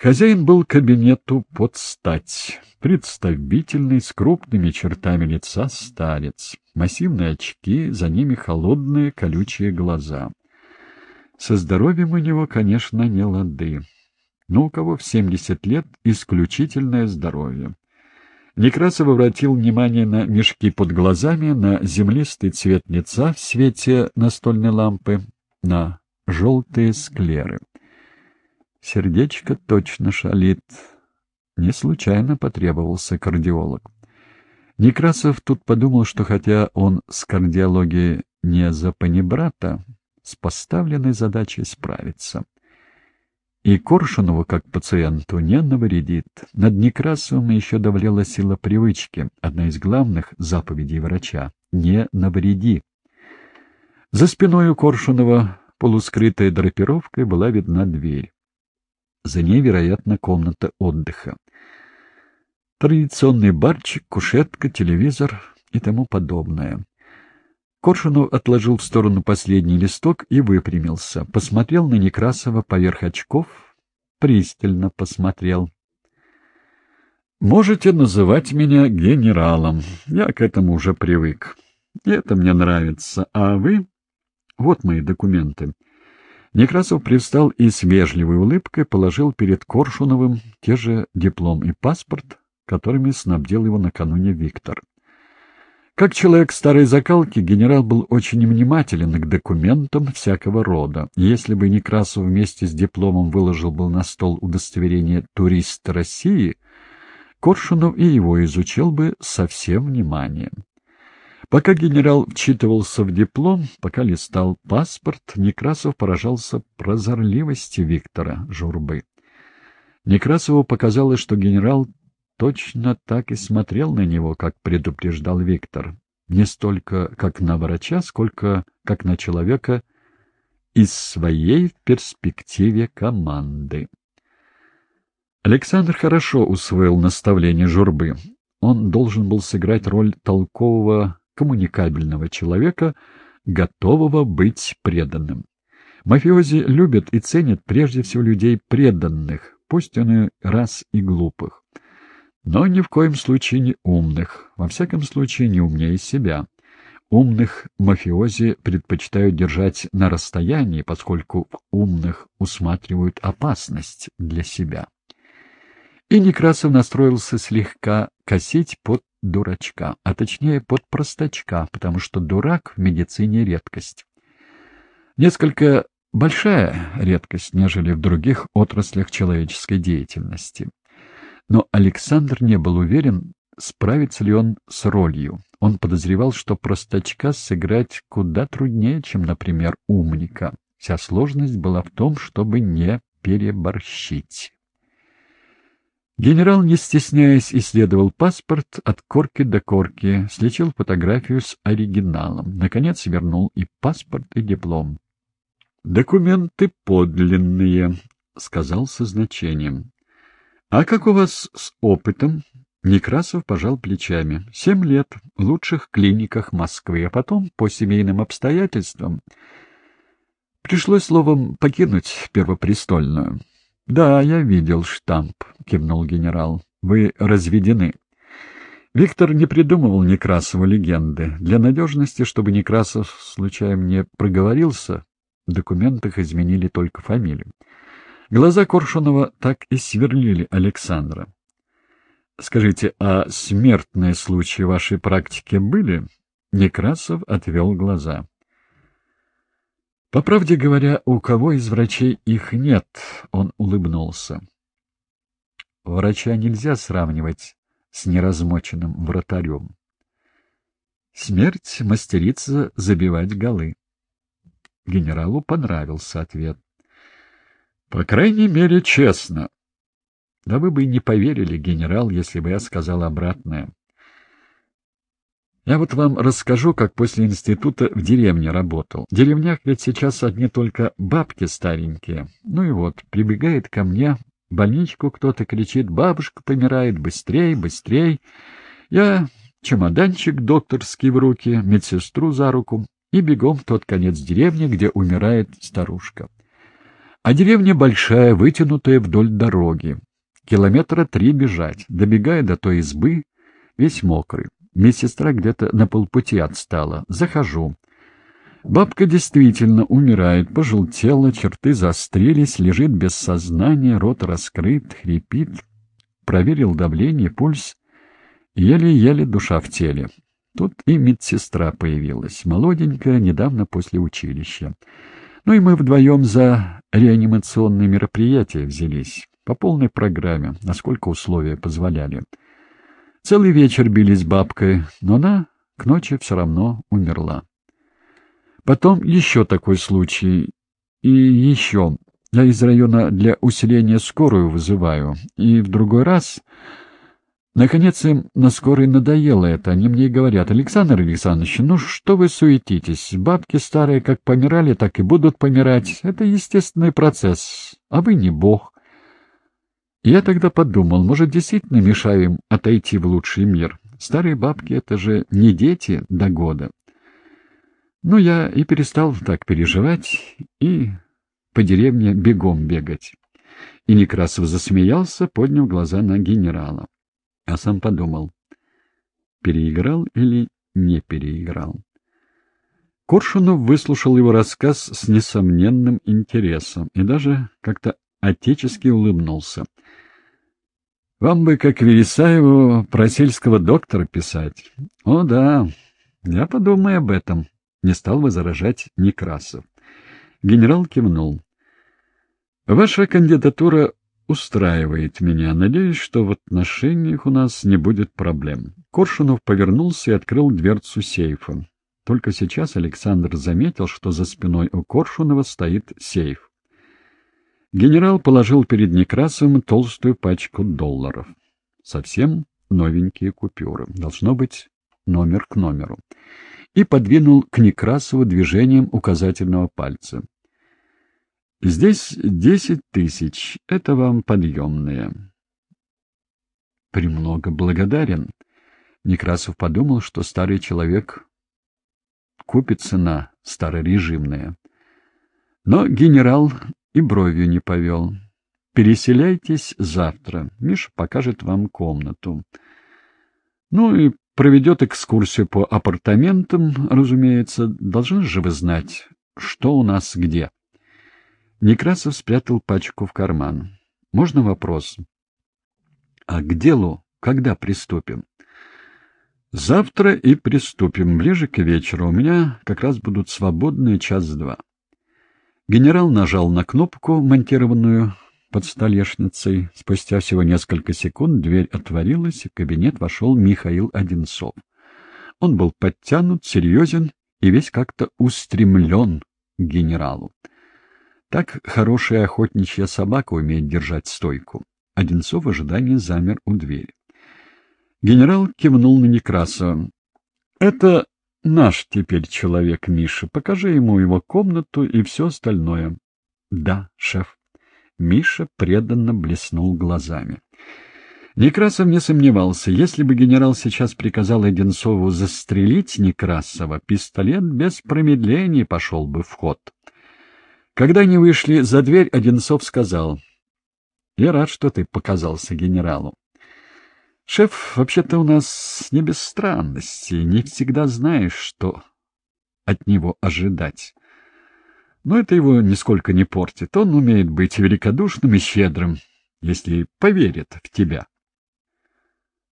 Хозяин был кабинету под стать. Представительный, с крупными чертами лица старец. Массивные очки, за ними холодные колючие глаза. Со здоровьем у него, конечно, не лады. Но у кого в семьдесят лет исключительное здоровье. Некрасов обратил внимание на мешки под глазами, на землистый цвет лица в свете настольной лампы, на желтые склеры. Сердечко точно шалит. Не случайно потребовался кардиолог. Некрасов тут подумал, что хотя он с кардиологией не за панибрата, с поставленной задачей справится. И Коршунову, как пациенту, не навредит. Над Некрасовым еще давлела сила привычки, одна из главных заповедей врача — «не навреди». За спиной у Коршунова, полускрытая драпировкой, была видна дверь. За ней, вероятно, комната отдыха. Традиционный барчик, кушетка, телевизор и тому подобное. Коршунов отложил в сторону последний листок и выпрямился. Посмотрел на Некрасова поверх очков, пристально посмотрел. «Можете называть меня генералом. Я к этому уже привык. Это мне нравится. А вы? Вот мои документы». Некрасов привстал и с вежливой улыбкой положил перед Коршуновым те же диплом и паспорт, которыми снабдил его накануне Виктор. Как человек старой закалки, генерал был очень внимателен к документам всякого рода. Если бы Некрасов вместе с дипломом выложил был на стол удостоверение туриста России, Коршунов и его изучил бы со всем вниманием. Пока генерал вчитывался в диплом, пока листал паспорт, Некрасов поражался прозорливости Виктора Журбы. Некрасову показалось, что генерал точно так и смотрел на него, как предупреждал Виктор. Не столько как на врача, сколько как на человека из своей перспективе команды. Александр хорошо усвоил наставление Журбы. Он должен был сыграть роль толкового коммуникабельного человека, готового быть преданным. Мафиози любят и ценят прежде всего людей преданных, пусть он и раз и глупых. Но ни в коем случае не умных, во всяком случае не умнее себя. Умных мафиози предпочитают держать на расстоянии, поскольку умных усматривают опасность для себя. И Некрасов настроился слегка косить под дурачка, а точнее под простачка, потому что дурак в медицине редкость. Несколько большая редкость, нежели в других отраслях человеческой деятельности. Но Александр не был уверен, справится ли он с ролью. Он подозревал, что простачка сыграть куда труднее, чем, например, умника. Вся сложность была в том, чтобы не переборщить. Генерал, не стесняясь, исследовал паспорт от корки до корки, слечил фотографию с оригиналом. Наконец вернул и паспорт, и диплом. «Документы подлинные», — сказал со значением. «А как у вас с опытом?» Некрасов пожал плечами. «Семь лет в лучших клиниках Москвы, а потом, по семейным обстоятельствам, пришлось, словом, покинуть Первопрестольную». «Да, я видел штамп», — кивнул генерал. «Вы разведены». Виктор не придумывал Некрасову легенды. Для надежности, чтобы Некрасов случайно не проговорился, в документах изменили только фамилию. Глаза Коршунова так и сверлили Александра. «Скажите, а смертные случаи вашей практике были?» Некрасов отвел глаза. По правде говоря, у кого из врачей их нет, он улыбнулся. Врача нельзя сравнивать с неразмоченным вратарем. Смерть мастерица забивать голы. Генералу понравился ответ. По крайней мере, честно. Да вы бы не поверили, генерал, если бы я сказал обратное. Я вот вам расскажу, как после института в деревне работал. В деревнях ведь сейчас одни только бабки старенькие. Ну и вот, прибегает ко мне, в больничку кто-то кричит, бабушка помирает, быстрей, быстрей. Я чемоданчик докторский в руки, медсестру за руку и бегом в тот конец деревни, где умирает старушка. А деревня большая, вытянутая вдоль дороги. Километра три бежать. Добегая до той избы, весь мокрый. Медсестра где-то на полпути отстала. Захожу. Бабка действительно умирает, пожелтела, черты заострились, лежит без сознания, рот раскрыт, хрипит. Проверил давление, пульс. Еле-еле душа в теле. Тут и медсестра появилась, молоденькая, недавно после училища. Ну и мы вдвоем за реанимационные мероприятия взялись. По полной программе, насколько условия позволяли. Целый вечер бились с бабкой, но она к ночи все равно умерла. Потом еще такой случай. И еще. Я из района для усиления скорую вызываю. И в другой раз... Наконец им на скорой надоело это. Они мне говорят, Александр Александрович, ну что вы суетитесь? Бабки старые как помирали, так и будут помирать. Это естественный процесс. А вы не бог. Я тогда подумал, может, действительно мешаем отойти в лучший мир. Старые бабки — это же не дети до года. Ну, я и перестал так переживать и по деревне бегом бегать. И Некрасов засмеялся, подняв глаза на генерала. А сам подумал, переиграл или не переиграл. Коршунов выслушал его рассказ с несомненным интересом и даже как-то отечески улыбнулся. — Вам бы, как Вересаеву, про сельского доктора писать. — О, да, я подумаю об этом, не стал возражать Некрасов. Генерал кивнул. «Ваша кандидатура устраивает меня. Надеюсь, что в отношениях у нас не будет проблем». Коршунов повернулся и открыл дверцу сейфа. Только сейчас Александр заметил, что за спиной у Коршунова стоит сейф. Генерал положил перед Некрасовым толстую пачку долларов. Совсем новенькие купюры. Должно быть номер к номеру и подвинул к Некрасову движением указательного пальца. «Здесь десять тысяч. Это вам подъемные». «Премного благодарен». Некрасов подумал, что старый человек купится на старорежимное. Но генерал и бровью не повел. «Переселяйтесь завтра. Миша покажет вам комнату. Ну и проведет экскурсию по апартаментам, разумеется. Должны же вы знать, что у нас где. Некрасов спрятал пачку в карман. Можно вопрос? А к делу когда приступим? Завтра и приступим, ближе к вечеру. У меня как раз будут свободные час-два. Генерал нажал на кнопку, монтированную под столешницей. Спустя всего несколько секунд дверь отворилась, и в кабинет вошел Михаил Одинцов. Он был подтянут, серьезен и весь как-то устремлен к генералу. Так хорошая охотничья собака умеет держать стойку. Одинцов в ожидании замер у двери. Генерал кивнул на Некрасова. — Это наш теперь человек, Миша. Покажи ему его комнату и все остальное. — Да, шеф. Миша преданно блеснул глазами. Некрасов не сомневался, если бы генерал сейчас приказал Одинцову застрелить Некрасова, пистолет без промедления пошел бы в ход. Когда они вышли за дверь, Одинцов сказал, «Я рад, что ты показался генералу. Шеф, вообще-то у нас не без странностей, не всегда знаешь, что от него ожидать». Но это его нисколько не портит. Он умеет быть великодушным и щедрым, если поверит в тебя.